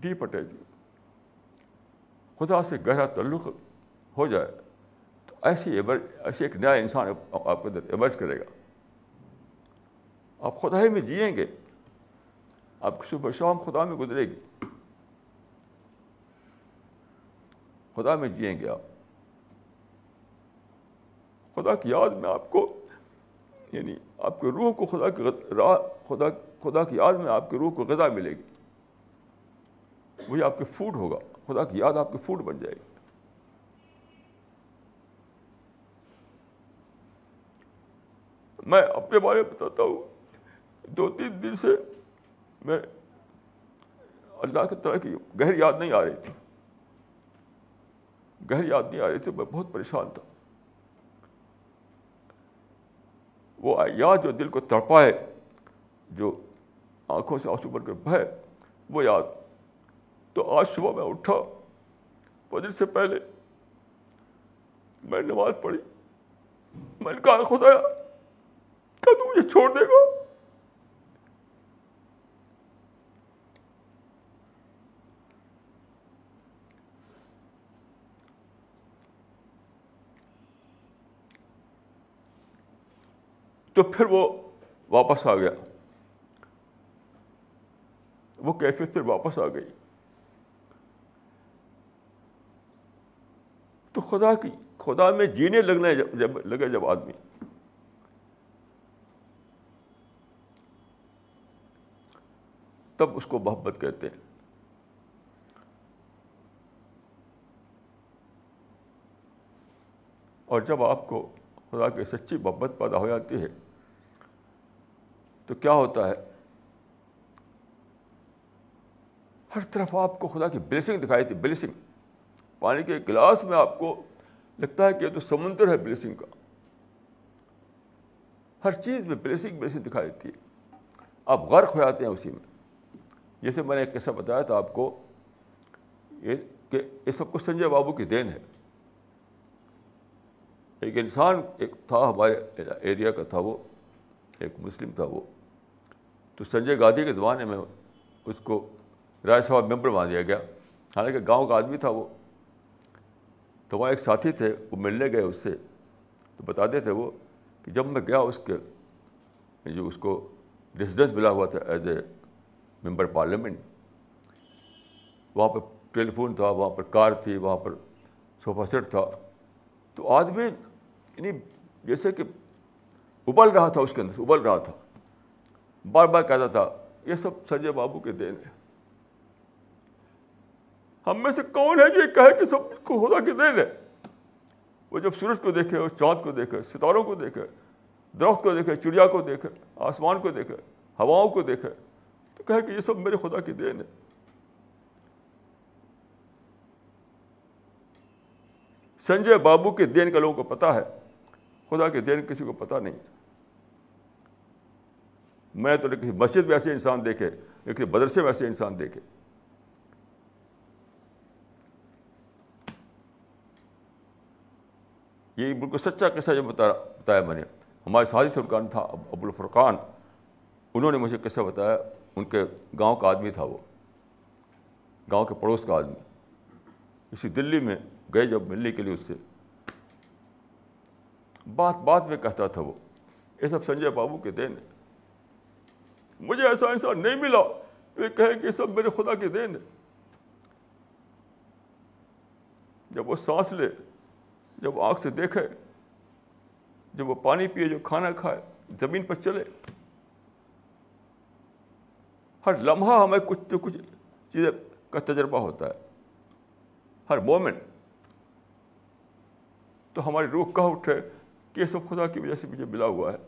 Deep attachment جی۔ خدا سے گہرا تعلق ہو جائے تو ایسی ایمرج ایسے ایک نیا انسان آپ کے اندر ایمرج کرے گا۔ آپ خدا ہی میں جئیں گے۔ آپ کی صبح شام خدا میں گزرے گی۔ خدا میں جئیں گے آپ۔ خدا کی یاد میں آپ کو یعنی آپ کے روح کو خدا کی راہ خدا خدا کی یاد میں آپ کے روح کو غذا ملے گی۔ وہی آپ کے فوڈ ہوگا۔ خدا کی یاد آپ کی فوڈ بن جائے گی۔ میں اپنے بارے میں بتاتا ہوں۔ دو تین دن سے میں اللہ کی طرح کی گہری یاد نہیں آ رہی تھی۔ گہری یاد نہیں آ رہی تھی، میں بہت پریشان تھا۔ وہ یاد جو دل کو تڑپائے، جو آنکھوں سے آنسو بن کر بہے، وہ یاد تو آج صبح میں اٹھا، فجر سے پہلے میں نماز پڑھی۔ میں نے کہا خدا کیا تو مجھے چھوڑ دے گا؟ تو پھر وہ واپس آ گیا۔ وہ کیفیت پھر واپس آ گئی۔ تو خدا کی خدا میں جینے لگنے جب لگے جب آدمی۔ تب اس کو محبت کہتے ہیں۔ اور جب آپ کو خدا کی سچی محبت پیدا ہو جاتی ہے، تو کیا ہوتا ہے؟ ہر طرف آپ کو خدا کی بلیسنگ دکھائی تھی بلیسنگ پانی کے گلاس میں آپ کو لگتا ہے کہ یہ تو سمندر ہے بلیسنگ کا۔ ہر چیز میں بلیسنگ بلیسنگ دکھائی دیتی ہے۔ آپ غرق ہو جاتے ہیں اسی میں۔ جیسے میں نے ایک قصہ بتایا تھا آپ کو، یہ کہ یہ سب کچھ سنجے بابو کی دین ہے۔ ایک انسان ایک تھا، ہمارے ایریا کا تھا وہ، ایک مسلم تھا وہ۔ تو سنجے گاندھی کے زمانے میں اس کو راجیہ سبھا ممبر مان دیا گیا۔ حالانکہ گاؤں کا آدمی تھا وہ۔ تو وہاں ایک ساتھی تھے، وہ ملنے گئے اس سے۔ تو بتاتے تھے وہ کہ جب میں گیا اس کے جو اس کو ریزیڈنس ملا ہوا تھا ایز اے ممبر پارلیمنٹ وہاں پہ ٹیلی فون تھا، وہاں پر کار تھی، وہاں پر صوفہ سیٹ تھا۔ تو آدمی یعنی جیسے کہ ابل رہا تھا اس کے اندر، ابل رہا تھا۔ بار بار کہتا تھا، یہ سب سنجے بابو کے دین ہے۔ ہم میں سے کون ہے جو یہ کہے کہ سب کو خدا کے دین ہے؟ وہ جب سورج کو دیکھے اور چاند کو دیکھے، ستاروں کو دیکھے، درخت کو دیکھے، چڑیا کو دیکھے، آسمان کو دیکھے، ہواؤں کو دیکھے، تو کہے کہ یہ سب میرے خدا کی دین ہے۔ سنجے بابو کے دین کا لوگوں کو پتہ ہے، خدا کے دین کسی کو پتہ نہیں۔ میں تو کسی مسجد میں ایسے انسان دیکھے کسی مدرسے میں ایسے انسان دیکھے۔ یہ بالکل سچا قصہ جو بتا بتایا میں نے ہمارے ساتھی سرکان تھا ابو الفرقان انہوں نے مجھے قصہ بتایا ان کے گاؤں کا آدمی تھا وہ گاؤں کے پڑوس کا آدمی اسی دلی میں گئے جب ملنے کے لیے اس سے بات بات میں کہتا تھا وہ یہ سب سنجے بابو کے دین ہے مجھے ایسا انسان نہیں ملا یہ کہے کہ یہ سب میرے خدا کے دین ہے جب وہ سانس لے جب آنکھ سے دیکھے، جب وہ پانی پیے، جو کھانا کھائے، زمین پر چلے۔ ہر لمحہ ہمیں کچھ تو کچھ چیزیں کا تجربہ ہوتا ہے۔ ہر مومنٹ تو ہماری روح کہہ اٹھے؟ کہ یہ سب خدا کی وجہ سے مجھے ملا ہوا ہے۔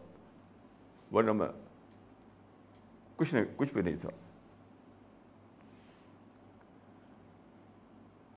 ورنہ میں کچھ نہیں کچھ بھی نہیں تھا۔